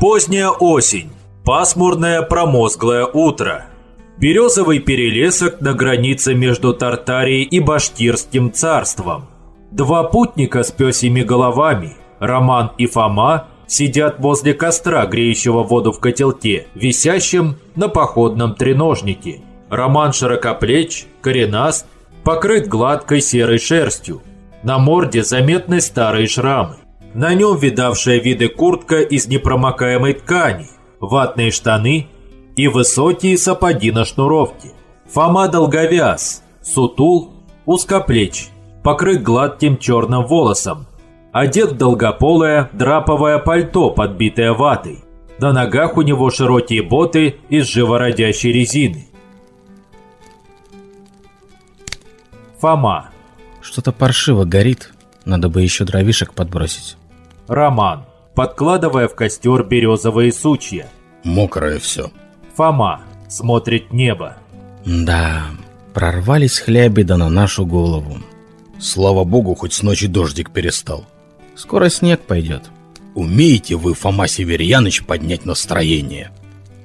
Поздняя осень. Пасмурное промозглое утро. Березовый перелесок на границе между Тартарией и Башкирским царством. Два путника с пёсьими головами, Роман и Фома, сидят возле костра, греющего воду в котелке, висящем на походном треножнике. Роман широкоплеч, коренаст, покрыт гладкой серой шерстью. На морде заметны старые шрамы. На нем видавшая виды куртка из непромокаемой ткани, ватные штаны и высокие сапоги на шнуровке. Фома долговяз, сутул, узкоплеч, покрыт гладким черным волосом, одет в долгополое драповое пальто, подбитое ватой. На ногах у него широкие боты из живородящей резины. Фома. Что-то паршиво горит. Надо бы еще дровишек подбросить. Роман, подкладывая в костер березовые сучья. Мокрое все. Фома смотрит небо. Да, прорвались хляби да на нашу голову. Слава богу, хоть с ночи дождик перестал. Скоро снег пойдет. Умеете вы, Фома Северьяныч, поднять настроение?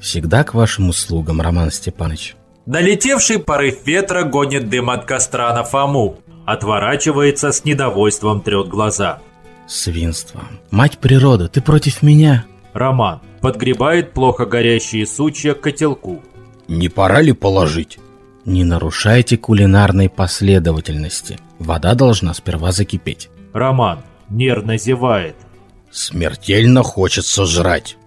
Всегда к вашим услугам, Роман Степанович. Налетевший порыв ветра гонит дым от костра на Фому. Отворачивается с недовольством трет глаза. Свинство. Мать природа, ты против меня? Роман подгребает плохо горящие сучья к котелку. Не пора ли положить? Не нарушайте кулинарной последовательности. Вода должна сперва закипеть. Роман нервно зевает. Смертельно хочется жрать.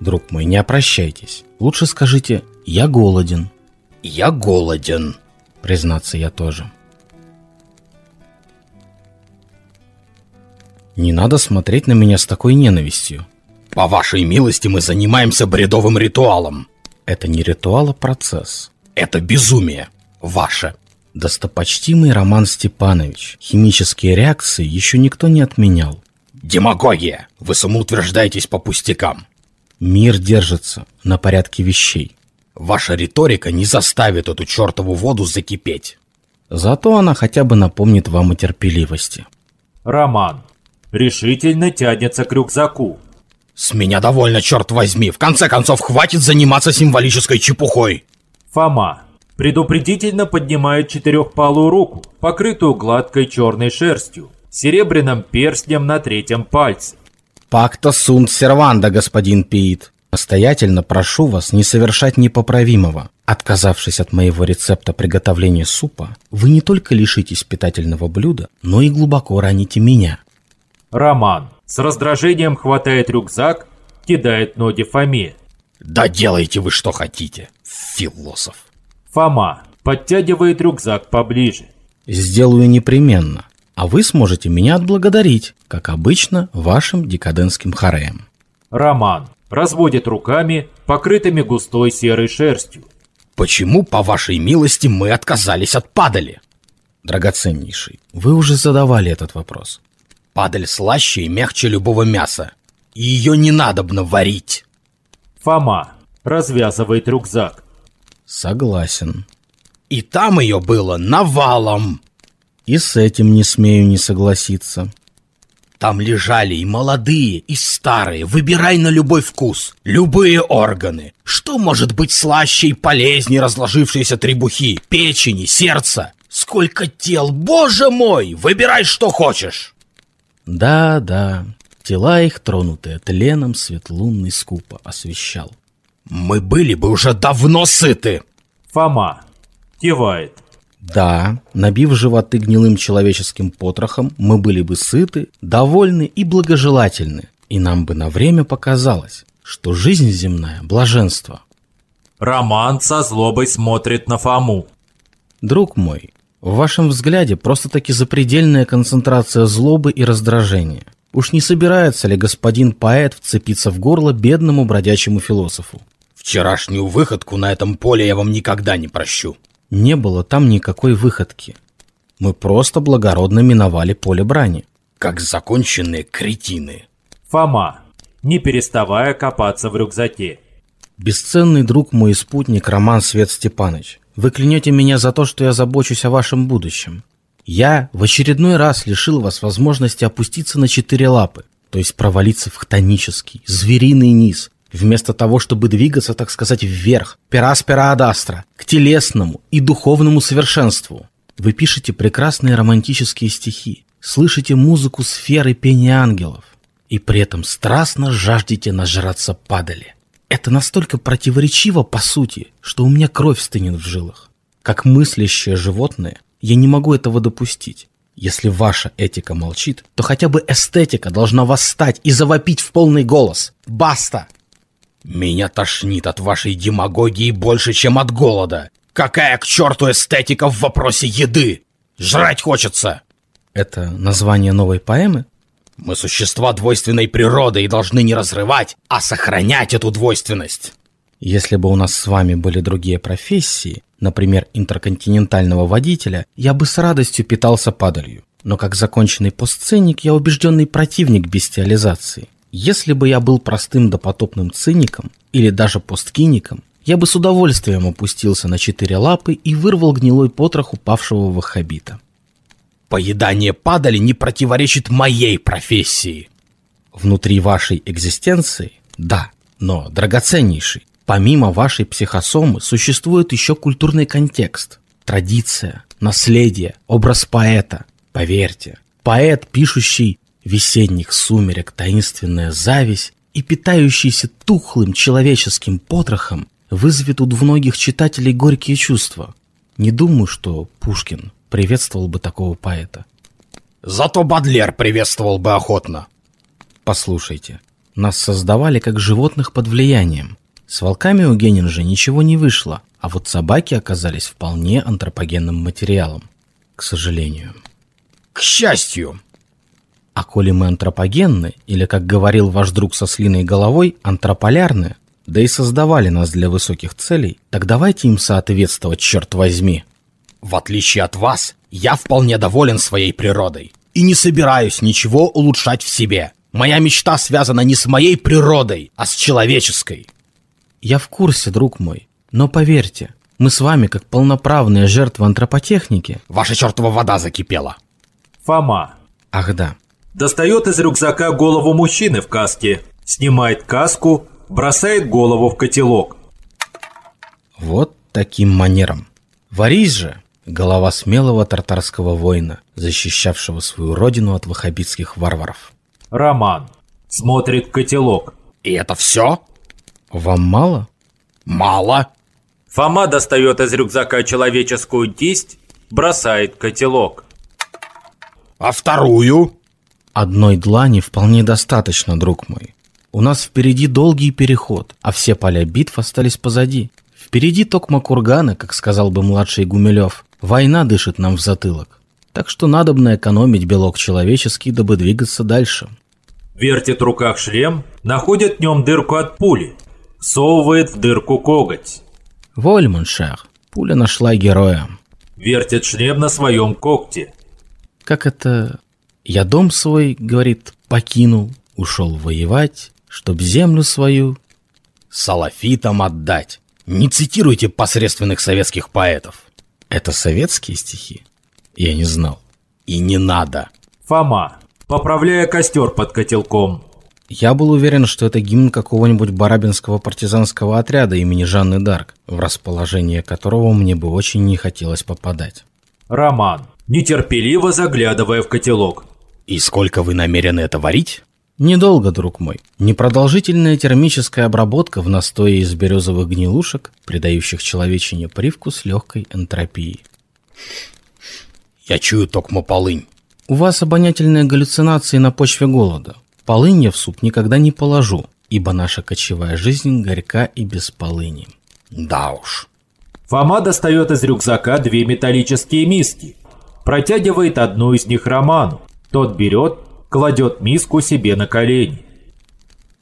Друг мой, не опрощайтесь. Лучше скажите «я голоден». Я голоден. Признаться, я тоже. Не надо смотреть на меня с такой ненавистью. По вашей милости мы занимаемся бредовым ритуалом. Это не ритуал, а процесс. Это безумие. Ваше. Достопочтимый Роман Степанович, химические реакции еще никто не отменял. Демагогия. Вы самоутверждаетесь по пустякам. Мир держится на порядке вещей. Ваша риторика не заставит эту чертову воду закипеть. Зато она хотя бы напомнит вам о терпеливости. Роман решительно тянется к рюкзаку. С меня довольно, черт возьми. В конце концов, хватит заниматься символической чепухой. Фома предупредительно поднимает четырехпалую руку, покрытую гладкой черной шерстью, серебряным перстнем на третьем пальце. Пакта сунт серванда, господин Пиит. Настоятельно прошу вас не совершать непоправимого. Отказавшись от моего рецепта приготовления супа, вы не только лишитесь питательного блюда, но и глубоко раните меня. Роман с раздражением хватает рюкзак, кидает ноги Фоме. Да делайте вы что хотите, философ. Фома подтягивает рюкзак поближе. Сделаю непременно, а вы сможете меня отблагодарить, как обычно, вашим декадентским хореем. Роман разводит руками, покрытыми густой серой шерстью. Почему, по вашей милости, мы отказались от падали? Драгоценнейший, вы уже задавали этот вопрос. Падаль слаще и мягче любого мяса. И ее не надобно варить. Фома развязывает рюкзак. Согласен. И там ее было навалом. И с этим не смею не согласиться. Там лежали и молодые, и старые. Выбирай на любой вкус. Любые органы. Что может быть слаще и полезнее разложившиеся требухи, печени, сердца? Сколько тел, боже мой! Выбирай, что хочешь. Да, да, тела их, тронутые тленом, свет лунный скупо освещал. Мы были бы уже давно сыты. Фома кивает. Да, набив животы гнилым человеческим потрохом, мы были бы сыты, довольны и благожелательны, и нам бы на время показалось, что жизнь земная – блаженство. Роман со злобой смотрит на Фому. Друг мой, в вашем взгляде просто-таки запредельная концентрация злобы и раздражения. Уж не собирается ли господин поэт вцепиться в горло бедному бродячему философу? Вчерашнюю выходку на этом поле я вам никогда не прощу. Не было там никакой выходки. Мы просто благородно миновали поле брани. Как законченные кретины. Фома, не переставая копаться в рюкзаке. Бесценный друг мой и спутник Роман Свет Степанович, вы клянете меня за то, что я забочусь о вашем будущем. Я в очередной раз лишил вас возможности опуститься на четыре лапы, то есть провалиться в хтонический, звериный низ, Вместо того, чтобы двигаться, так сказать, вверх, пера астра, к телесному и духовному совершенству. Вы пишете прекрасные романтические стихи, слышите музыку сферы пения ангелов, и при этом страстно жаждете нажраться падали. Это настолько противоречиво по сути, что у меня кровь стынет в жилах. Как мыслящее животное, я не могу этого допустить. Если ваша этика молчит, то хотя бы эстетика должна восстать и завопить в полный голос. Баста! Меня тошнит от вашей демагогии больше, чем от голода. Какая к черту эстетика в вопросе еды? Жрать хочется. Это название новой поэмы? Мы существа двойственной природы и должны не разрывать, а сохранять эту двойственность. Если бы у нас с вами были другие профессии, например, интерконтинентального водителя, я бы с радостью питался падалью. Но как законченный постсценик, я убежденный противник бестиализации. Если бы я был простым допотопным циником или даже посткиником, я бы с удовольствием опустился на четыре лапы и вырвал гнилой потрох упавшего ваххабита. Поедание падали не противоречит моей профессии. Внутри вашей экзистенции – да, но драгоценнейший. Помимо вашей психосомы существует еще культурный контекст, традиция, наследие, образ поэта. Поверьте, поэт, пишущий весенних сумерек таинственная зависть и питающийся тухлым человеческим потрохом вызовет у многих читателей горькие чувства. Не думаю, что Пушкин приветствовал бы такого поэта. Зато Бадлер приветствовал бы охотно. Послушайте, нас создавали как животных под влиянием. С волками у Генинджа ничего не вышло, а вот собаки оказались вполне антропогенным материалом. К сожалению. К счастью. А коли мы антропогенны, или, как говорил ваш друг со слиной головой, антрополярны, да и создавали нас для высоких целей, так давайте им соответствовать, черт возьми. В отличие от вас, я вполне доволен своей природой и не собираюсь ничего улучшать в себе. Моя мечта связана не с моей природой, а с человеческой. Я в курсе, друг мой. Но поверьте, мы с вами, как полноправные жертвы антропотехники... Ваша чертова вода закипела. Фома. Ах да. Достает из рюкзака голову мужчины в каске, снимает каску, бросает голову в котелок. Вот таким манером. Варись же, голова смелого тартарского воина, защищавшего свою родину от ваххабитских варваров. Роман. Смотрит котелок. И это все? Вам мало? Мало. Фома достает из рюкзака человеческую кисть, бросает котелок. А вторую? Одной длани вполне достаточно, друг мой. У нас впереди долгий переход, а все поля битв остались позади. Впереди токма кургана, как сказал бы младший Гумилев. Война дышит нам в затылок. Так что надобно экономить белок человеческий, дабы двигаться дальше. Вертит в руках шлем, находит в нем дырку от пули, всовывает в дырку коготь. Вольманшах, пуля нашла героя. Вертит шлем на своем когте. Как это... Я дом свой, говорит, покинул, ушел воевать, чтоб землю свою... Салафитам отдать. Не цитируйте посредственных советских поэтов. Это советские стихи? Я не знал. И не надо. Фома, поправляя костер под котелком. Я был уверен, что это гимн какого-нибудь барабинского партизанского отряда имени Жанны Дарк, в расположение которого мне бы очень не хотелось попадать. Роман, нетерпеливо заглядывая в котелок. И сколько вы намерены это варить? Недолго, друг мой. Непродолжительная термическая обработка в настое из березовых гнилушек, придающих человечине привкус легкой энтропии. Я чую токмо полынь. У вас обонятельные галлюцинации на почве голода. Полынь я в суп никогда не положу, ибо наша кочевая жизнь горька и без полыни. Да уж. Фома достает из рюкзака две металлические миски. Протягивает одну из них Роману. Тот берет, кладет миску себе на колени.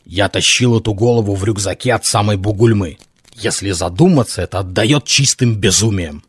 Я тащил эту голову в рюкзаке от самой Бугульмы. Если задуматься, это отдает чистым безумием.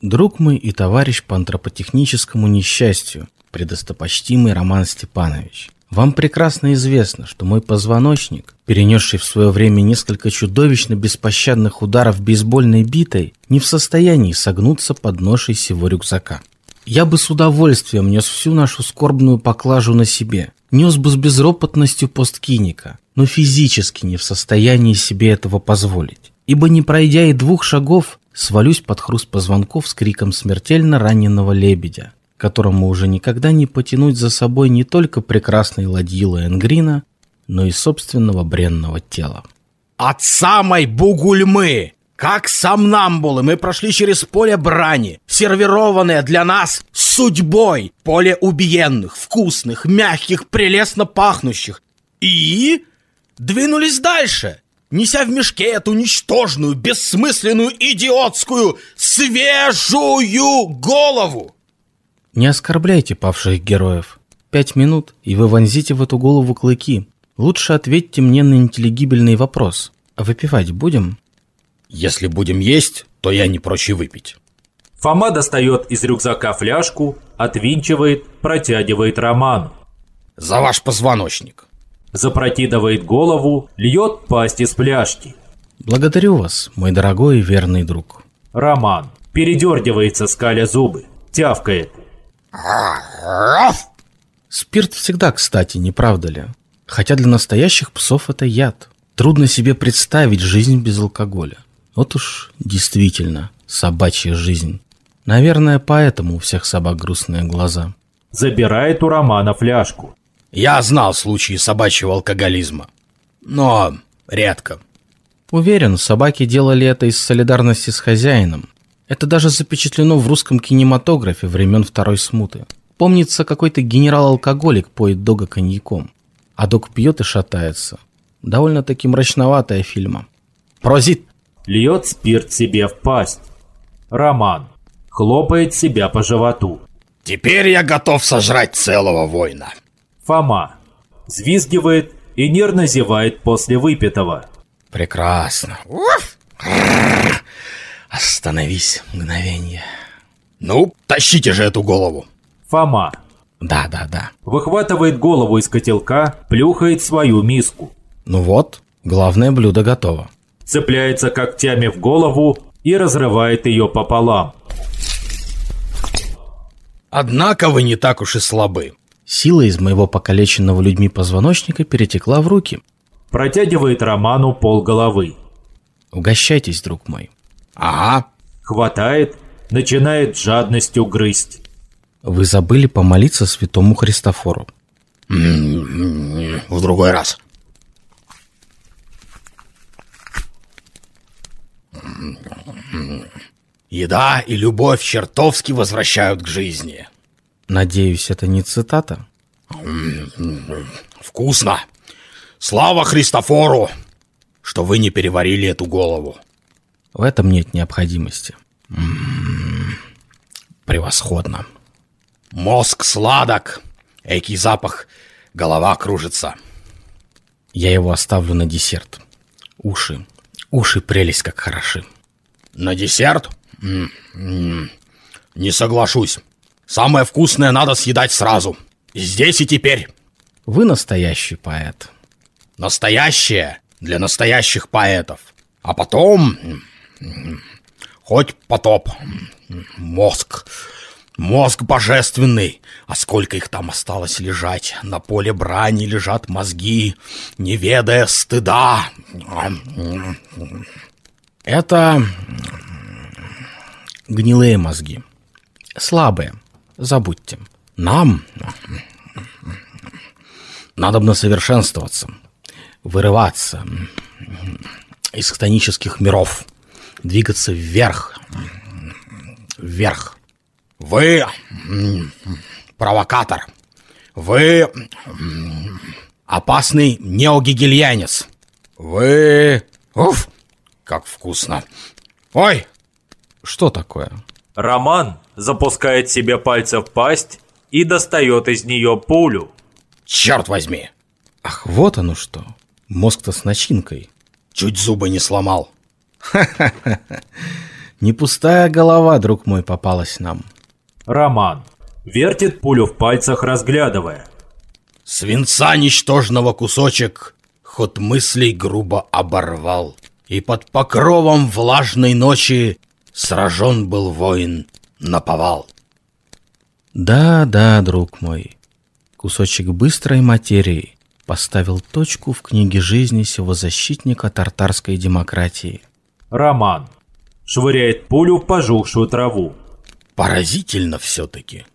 Друг мой и товарищ по антропотехническому несчастью, предостопочтимый Роман Степанович. Вам прекрасно известно, что мой позвоночник, перенесший в свое время несколько чудовищно беспощадных ударов бейсбольной битой, не в состоянии согнуться под ношей сего рюкзака. Я бы с удовольствием нес всю нашу скорбную поклажу на себе. Нес бы с безропотностью посткиника, но физически не в состоянии себе этого позволить. Ибо не пройдя и двух шагов, свалюсь под хруст позвонков с криком смертельно раненого лебедя, которому уже никогда не потянуть за собой не только прекрасной ладьилы Энгрина, но и собственного бренного тела. От самой Бугульмы, как сомнамбулы, мы прошли через поле брани, сервированное для нас судьбой, поле убиенных, вкусных, мягких, прелестно пахнущих. И двинулись дальше, неся в мешке эту ничтожную, бессмысленную, идиотскую, свежую голову. Не оскорбляйте павших героев. Пять минут, и вы вонзите в эту голову клыки. Лучше ответьте мне на интеллигибельный вопрос. Выпивать будем? Если будем есть, то я не прочь и выпить. Фома достает из рюкзака фляжку, отвинчивает, протягивает Роману. За ваш позвоночник. Запрокидывает голову, льет пасть из фляжки. Благодарю вас, мой дорогой и верный друг. Роман передергивается, скаля зубы, тявкает. Спирт всегда кстати, не правда ли? Хотя для настоящих псов это яд. Трудно себе представить жизнь без алкоголя. Вот уж действительно собачья жизнь. Наверное, поэтому у всех собак грустные глаза. Забирает у Романа фляжку. Я знал случаи собачьего алкоголизма. Но редко. Уверен, собаки делали это из солидарности с хозяином. Это даже запечатлено в русском кинематографе времен Второй Смуты. Помнится, какой-то генерал-алкоголик поет дога коньяком. А дог пьет и шатается. Довольно-таки мрачноватая фильма. Прозит. Льет спирт себе в пасть. Роман хлопает себя по животу. Теперь я готов сожрать целого воина. Фома взвизгивает и нервно зевает после выпитого. Прекрасно. Остановись мгновение. Ну, тащите же эту голову. Фома Да, да, да. выхватывает голову из котелка, плюхает свою миску. Ну вот, главное блюдо готово. Цепляется когтями в голову и разрывает ее пополам. Однако вы не так уж и слабы. Сила из моего покалеченного людьми позвоночника перетекла в руки. Протягивает Роману пол головы. Угощайтесь, друг мой. Ага. Хватает, начинает с жадностью грызть. Вы забыли помолиться святому Христофору. В другой раз. Еда и любовь чертовски возвращают к жизни. Надеюсь, это не цитата? Вкусно. Слава Христофору, что вы не переварили эту голову. В этом нет необходимости. М-м-м. Превосходно. Мозг сладок. Экий запах. Голова кружится. Я его оставлю на десерт. Уши. Уши прелесть как хороши. На десерт? М-м, Не соглашусь. Самое вкусное надо съедать сразу. Здесь и теперь. Вы настоящий поэт. Настоящее для настоящих поэтов. А потом... Хоть потоп. Мозг. Мозг божественный. А сколько их там осталось лежать? На поле брани лежат мозги, не ведая стыда. Это гнилые мозги. Слабые. Забудьте. Нам надо совершенствоваться, вырываться из хтонических миров, двигаться вверх, вверх. Вы провокатор. Вы опасный неогигельянец. Вы... Уф, как вкусно. Ой, Что такое? Роман запускает себе пальцы в пасть и достает из нее пулю. черт возьми. Ах, вот оно что. Мозг-то с начинкой. Чуть зубы не сломал. Не пустая голова, друг мой, попалась нам. Роман вертит пулю в пальцах, разглядывая. Свинца ничтожного кусочек ход мыслей грубо оборвал. И под покровом влажной ночи сражен был воин наповал. Да, да, друг мой. Кусочек быстрой материи поставил точку в книге жизни сего защитника тартарской демократии. Роман. Швыряет пулю в пожухшую траву. Поразительно все-таки.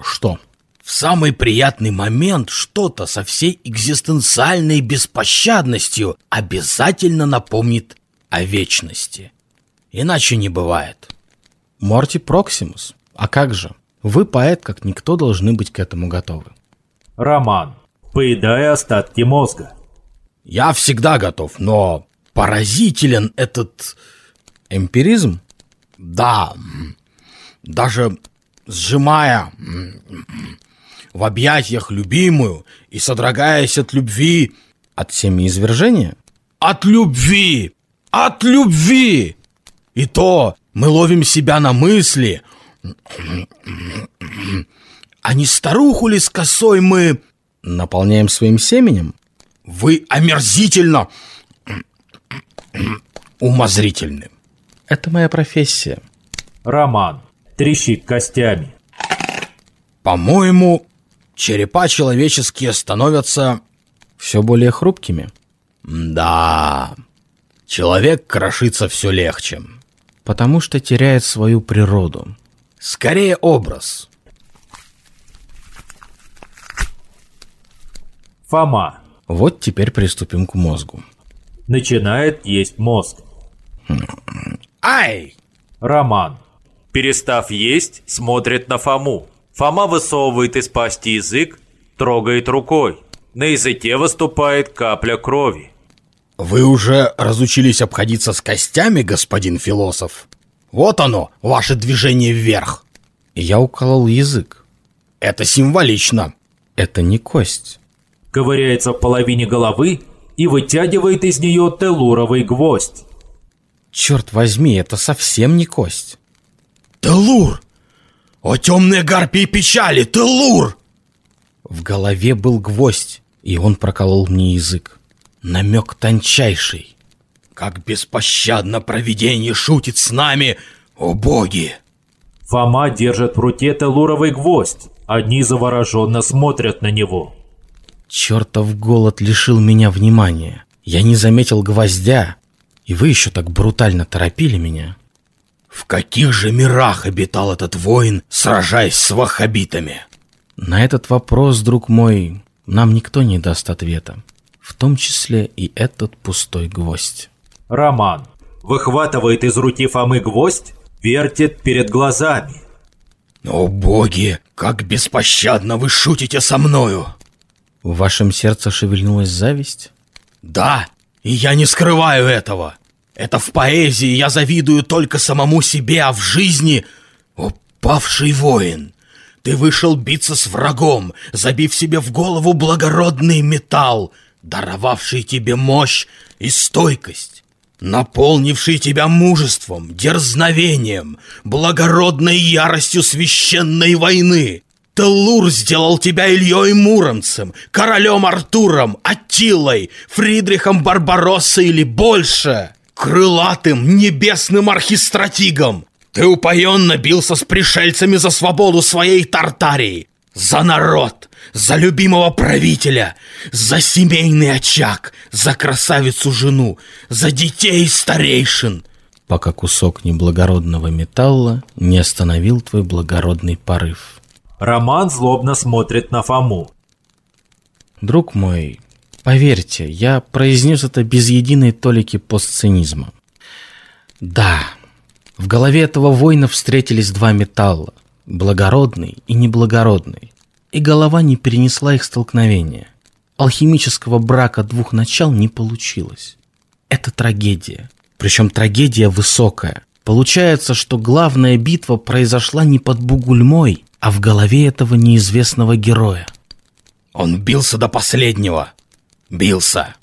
Что? В самый приятный момент что-то со всей экзистенциальной беспощадностью обязательно напомнит о вечности. Иначе не бывает. Морти Проксимус. А как же? Вы, поэт, как никто, должны быть к этому готовы. Роман. Поедая остатки мозга. Я всегда готов, но поразителен этот... Эмпиризм? Да, даже сжимая в объятиях любимую и содрогаясь от любви... От семяизвержения? От любви! От любви! И то мы ловим себя на мысли, а не старуху ли с косой мы... Наполняем своим семенем? Вы омерзительно умозрительны. Это моя профессия. Роман. Трещит костями. По-моему, черепа человеческие становятся... Все более хрупкими. Да, человек крошится все легче. Потому что теряет свою природу. Скорее образ. Фома. Вот теперь приступим к мозгу. Начинает есть мозг. Ай! Роман. Перестав есть, смотрит на Фому. Фома высовывает из пасти язык, трогает рукой. На языке выступает капля крови. Вы уже разучились обходиться с костями, господин философ? Вот оно, ваше движение вверх. Я уколол язык. Это символично. Это не кость. Ковыряется в половине головы и вытягивает из нее телуровый гвоздь. Черт возьми, это совсем не кость. Телур! О темные гарпии печали, Телур! В голове был гвоздь, и он проколол мне язык. Намек тончайший. Как беспощадно провидение шутит с нами, о боги! Фома держит в руке телуровый гвоздь. Одни завороженно смотрят на него. Чертов голод лишил меня внимания. Я не заметил гвоздя, и вы еще так брутально торопили меня. В каких же мирах обитал этот воин, сражаясь с ваххабитами? На этот вопрос, друг мой, нам никто не даст ответа. В том числе и этот пустой гвоздь. Роман. Выхватывает из руки Фомы гвоздь, вертит перед глазами. О боги, как беспощадно вы шутите со мною! В вашем сердце шевельнулась зависть? Да, и я не скрываю этого. Это в поэзии я завидую только самому себе, а в жизни... О, воин! Ты вышел биться с врагом, забив себе в голову благородный металл, даровавший тебе мощь и стойкость, наполнивший тебя мужеством, дерзновением, благородной яростью священной войны. Теллур сделал тебя Ильей Муромцем, королем Артуром, Аттилой, Фридрихом Барбароссой или больше, крылатым небесным архистратигом. Ты упоенно бился с пришельцами за свободу своей Тартарии, за народ, за любимого правителя, за семейный очаг, за красавицу жену, за детей старейшин. Пока кусок неблагородного металла не остановил твой благородный порыв. Роман злобно смотрит на Фому. Друг мой, поверьте, я произнес это без единой толики постцинизма. Да, в голове этого воина встретились два металла, благородный и неблагородный, и голова не перенесла их столкновения. Алхимического брака двух начал не получилось. Это трагедия, причем трагедия высокая. Получается, что главная битва произошла не под Бугульмой, а в голове этого неизвестного героя. Он бился до последнего. Бился.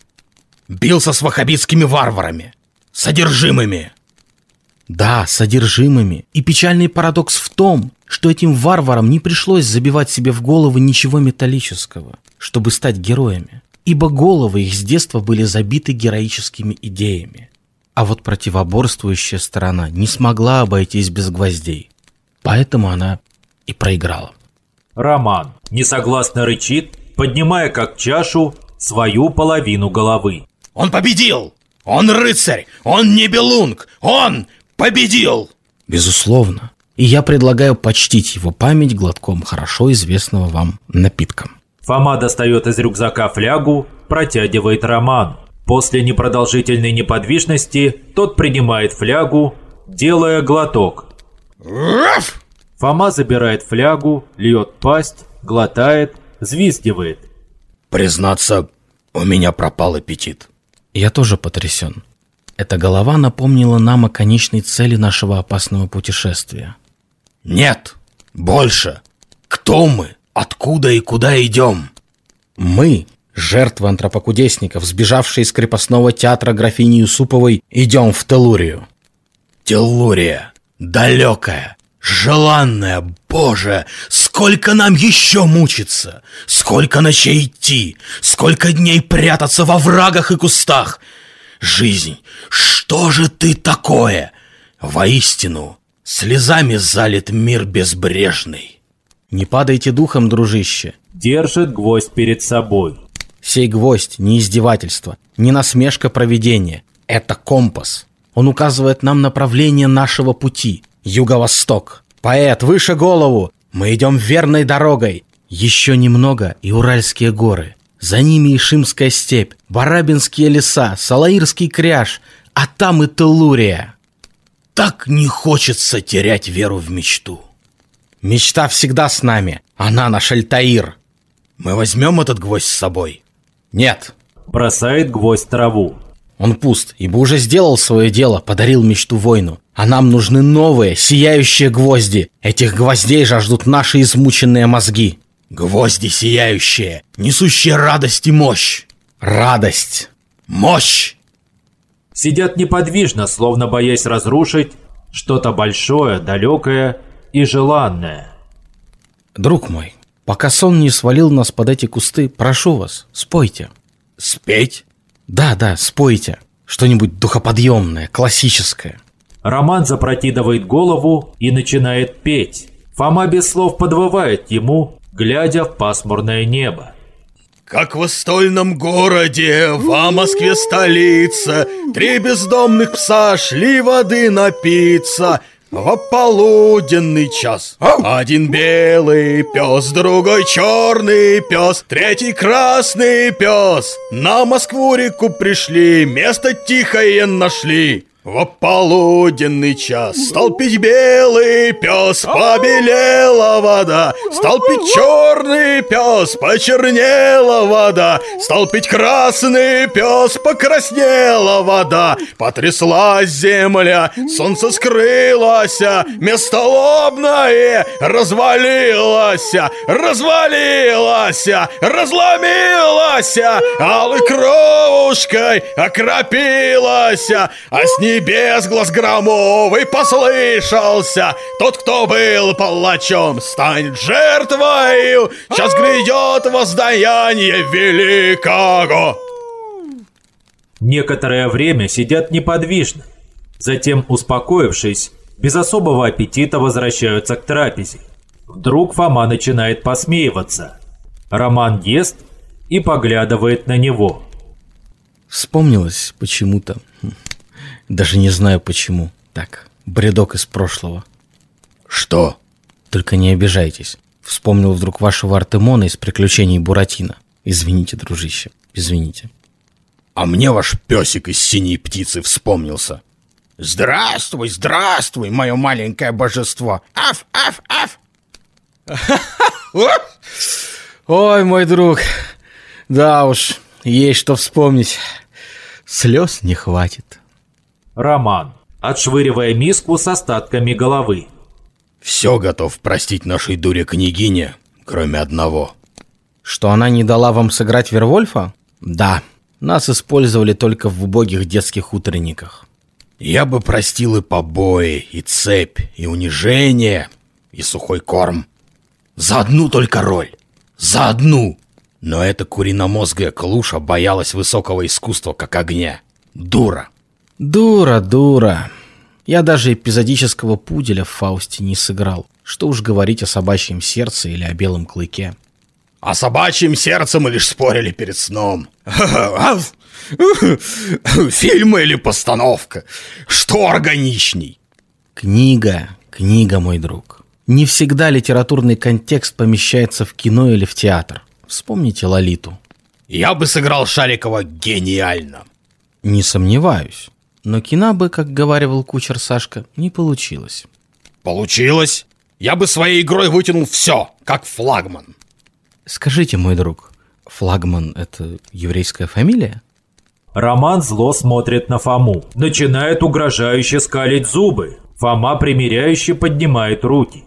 Бился с ваххабитскими варварами. Содержимыми. Да, содержимыми. И печальный парадокс в том, что этим варварам не пришлось забивать себе в головы ничего металлического, чтобы стать героями. Ибо головы их с детства были забиты героическими идеями. А вот противоборствующая сторона не смогла обойтись без гвоздей. Поэтому она и проиграла. Роман несогласно рычит, поднимая как чашу свою половину головы. Он победил! Он рыцарь! Он не белунг! Он победил! Безусловно. И я предлагаю почтить его память глотком хорошо известного вам напитка. Фома достает из рюкзака флягу, протягивает Роману. После непродолжительной неподвижности тот принимает флягу, делая глоток. Фома забирает флягу, льет пасть, глотает, взвизгивает. Признаться, у меня пропал аппетит. Я тоже потрясен. Эта голова напомнила нам о конечной цели нашего опасного путешествия. Нет, больше. Кто мы? Откуда и куда идем? Мы, жертвы антропокудесников, сбежавшие из крепостного театра графини Юсуповой, идем в Телурию. Телурия, далекая, желанная, Боже, сколько нам еще мучиться, сколько ночей идти, сколько дней прятаться во врагах и кустах. Жизнь, что же ты такое? Воистину, слезами залит мир безбрежный. Не падайте духом, дружище. Держит гвоздь перед собой. Сей гвоздь не издевательство, не насмешка проведения. Это компас. Он указывает нам направление нашего пути. Юго-восток. Поэт, выше голову! Мы идем верной дорогой. Еще немного и Уральские горы. За ними Ишимская степь, Барабинские леса, Салаирский кряж, а там и Телурия. Так не хочется терять веру в мечту. Мечта всегда с нами. Она наш Альтаир. Мы возьмем этот гвоздь с собой? Нет, Бросает гвоздь в траву. он пуст, ибо уже сделал свое дело, подарил мечту войну. А нам нужны новые, сияющие гвозди. Этих гвоздей жаждут наши измученные мозги. Гвозди сияющие, несущие радость и мощь. Радость. Мощь! Сидят неподвижно, словно боясь разрушить что-то большое, далекое и желанное. Друг мой, пока сон не свалил нас под эти кусты, прошу вас, спойте. Спеть? Да, да, спойте. Что-нибудь духоподъемное, классическое. Роман запрокидывает голову и начинает петь. Фома без слов подвывает ему, глядя в пасмурное небо. Как в стольном городе, в Москве столица, Три бездомных пса шли воды напиться В полуденный час. Один белый пес, другой черный пес Третий красный пес. На Москву-реку пришли, место тихое нашли в полуденный час стал пить белый пес, побелела вода, стал пить черный пес, почернела вода, стал пить красный пес, покраснела вода, потряслась земля, солнце скрылось, место лобное развалилось, развалилось, разломилось, алой кровушкой окропилась, а с небес глаз громовый послышался. Тот, кто был палачом, станет жертвою. Час грядет воздаяние великого. Некоторое время сидят неподвижно. Затем, успокоившись, без особого аппетита возвращаются к трапезе. Вдруг Фома начинает посмеиваться. Роман ест и поглядывает на него. Вспомнилось почему-то. Даже не знаю почему. Так, бредок из прошлого. Что? Только не обижайтесь. Вспомнил вдруг вашего Артемона из приключений Буратино. Извините, дружище, извините. А мне ваш песик из синей птицы вспомнился. Здравствуй, здравствуй, мое маленькое божество. Аф, аф, аф. Ой, мой друг, да уж, есть что вспомнить. Слез не хватит. Роман, отшвыривая миску с остатками головы. Все готов простить нашей дуре княгине, кроме одного. Что она не дала вам сыграть Вервольфа? Да, нас использовали только в убогих детских утренниках. Я бы простил и побои, и цепь, и унижение, и сухой корм. За одну только роль. За одну. Но эта куриномозгая клуша боялась высокого искусства, как огня. Дура. Дура, дура. Я даже эпизодического пуделя в Фаусте не сыграл. Что уж говорить о собачьем сердце или о белом клыке. О собачьем сердце мы лишь спорили перед сном. Фильм или постановка? Что органичней? Книга, книга, мой друг. Не всегда литературный контекст помещается в кино или в театр. Вспомните Лолиту. Я бы сыграл Шарикова гениально. Не сомневаюсь. Но кино бы, как говаривал кучер Сашка, не получилось. Получилось. Я бы своей игрой вытянул все, как флагман. Скажите, мой друг, флагман — это еврейская фамилия? Роман зло смотрит на Фому, начинает угрожающе скалить зубы. Фома примиряюще поднимает руки.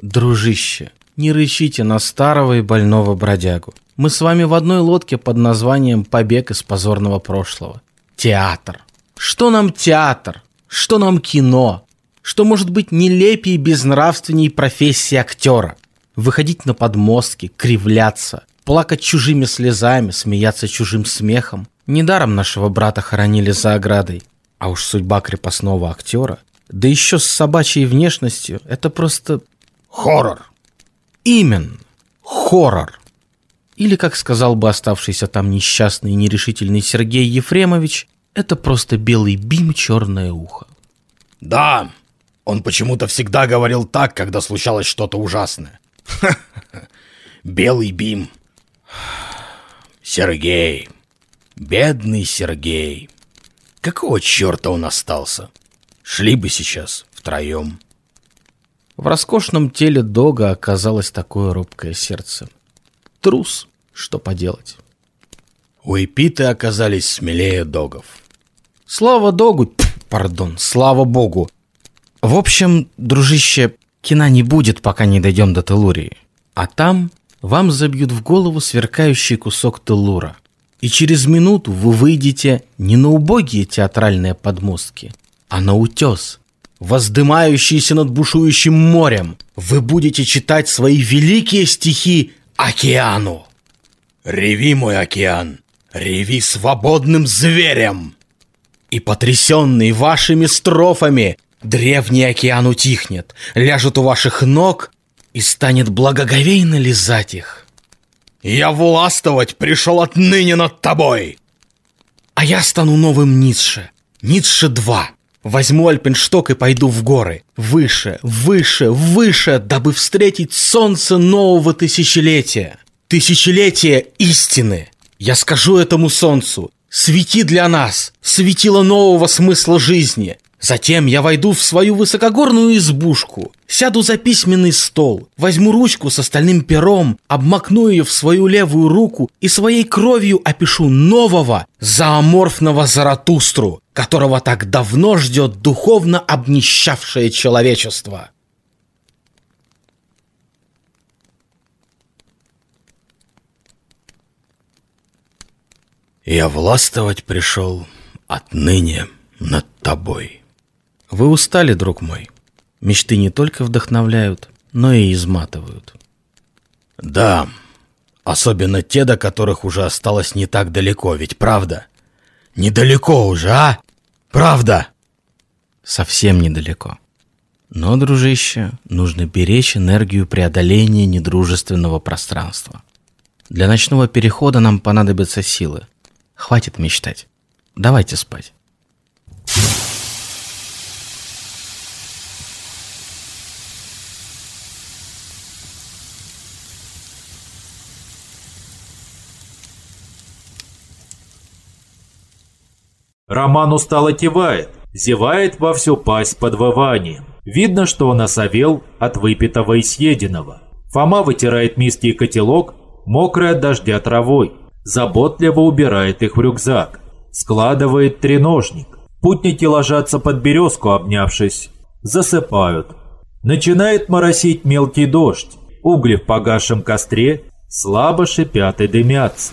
Дружище, не рычите на старого и больного бродягу. Мы с вами в одной лодке под названием «Побег из позорного прошлого». Театр. Что нам театр? Что нам кино? Что может быть нелепее и безнравственней профессии актера? Выходить на подмостки, кривляться, плакать чужими слезами, смеяться чужим смехом. Недаром нашего брата хоронили за оградой. А уж судьба крепостного актера, да еще с собачьей внешностью, это просто... Хоррор. Именно. Хоррор. Или, как сказал бы оставшийся там несчастный и нерешительный Сергей Ефремович, это просто белый бим черное ухо. Да, он почему-то всегда говорил так, когда случалось что-то ужасное. Белый бим. Сергей. Бедный Сергей. Какого черта он остался? Шли бы сейчас втроем. В роскошном теле Дога оказалось такое робкое сердце. Трус, что поделать. У Эпиты оказались смелее Догов. Слава Догу, пардон, слава Богу. В общем, дружище, кино не будет, пока не дойдем до Телурии. А там вам забьют в голову сверкающий кусок Телура. И через минуту вы выйдете не на убогие театральные подмостки, а на утес, воздымающийся над бушующим морем. Вы будете читать свои великие стихи океану. Реви, мой океан, реви свободным зверем. И потрясенный вашими строфами, древний океан утихнет, ляжет у ваших ног и станет благоговейно лизать их. Я властвовать пришел отныне над тобой. А я стану новым Ницше, Ницше 2. Возьму альпеншток и пойду в горы. Выше, выше, выше, дабы встретить солнце нового тысячелетия. Тысячелетия истины. Я скажу этому солнцу, свети для нас, светило нового смысла жизни. Затем я войду в свою высокогорную избушку, сяду за письменный стол, возьму ручку с остальным пером, обмакну ее в свою левую руку и своей кровью опишу нового, зооморфного Заратустру, которого так давно ждет духовно обнищавшее человечество. Я властвовать пришел отныне над тобой. Вы устали, друг мой. Мечты не только вдохновляют, но и изматывают. Да, особенно те, до которых уже осталось не так далеко, ведь правда? Недалеко уже, а? Правда? Совсем недалеко. Но, дружище, нужно беречь энергию преодоления недружественного пространства. Для ночного перехода нам понадобятся силы. Хватит мечтать. Давайте спать. Роман устало кивает, зевает во всю пасть подвыванием. Видно, что он осовел от выпитого и съеденного. Фома вытирает миски и котелок, мокрый от дождя травой. Заботливо убирает их в рюкзак. Складывает треножник. Путники ложатся под березку, обнявшись. Засыпают. Начинает моросить мелкий дождь. Угли в погасшем костре слабо шипят и дымятся.